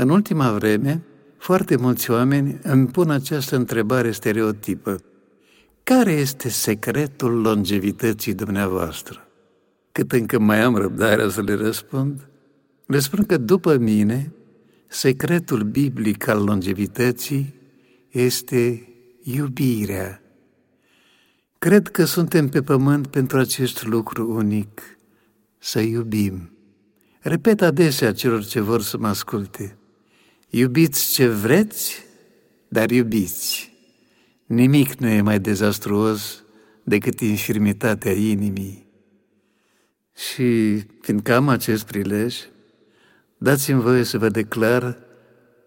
În ultima vreme, foarte mulți oameni îmi pun această întrebare stereotipă. Care este secretul longevității dumneavoastră? Cât încă mai am răbdarea să le răspund, le spun că după mine, secretul biblic al longevității este iubirea. Cred că suntem pe pământ pentru acest lucru unic, să iubim. Repet adesea celor ce vor să mă asculte. Iubiți ce vreți, dar iubiți. Nimic nu e mai dezastruos decât infirmitatea inimii. Și fiindcă am acest prilej, dați-mi voie să vă declar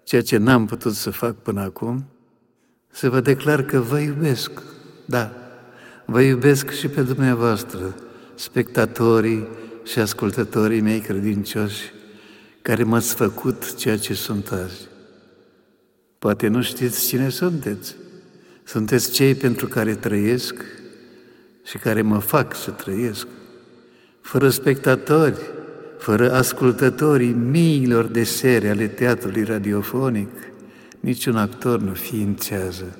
ceea ce n-am putut să fac până acum, să vă declar că vă iubesc, da, vă iubesc și pe dumneavoastră, spectatorii și ascultătorii mei credincioși, care m-ați făcut ceea ce sunt azi. Poate nu știți cine sunteți. Sunteți cei pentru care trăiesc și care mă fac să trăiesc. Fără spectatori, fără ascultătorii miilor de sere ale teatrului radiofonic, niciun actor nu ființează.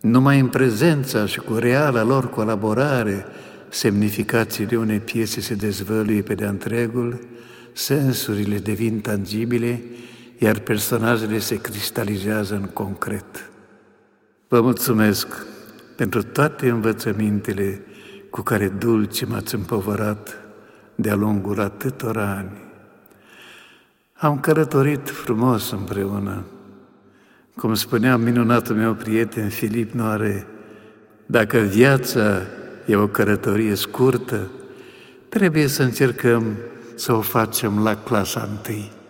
Numai în prezența și cu reala lor colaborare, semnificațiile unei piese se dezvăluie pe de întregul, sensurile devin tangibile, iar personajele se cristalizează în concret. Vă mulțumesc pentru toate învățămintele cu care dulce m-ați împovărat de-a lungul atâtor ani. Am călătorit frumos împreună. Cum spunea minunatul meu prieten Filip Noare, dacă viața e o călătorie scurtă, trebuie să încercăm so facem la clasanti.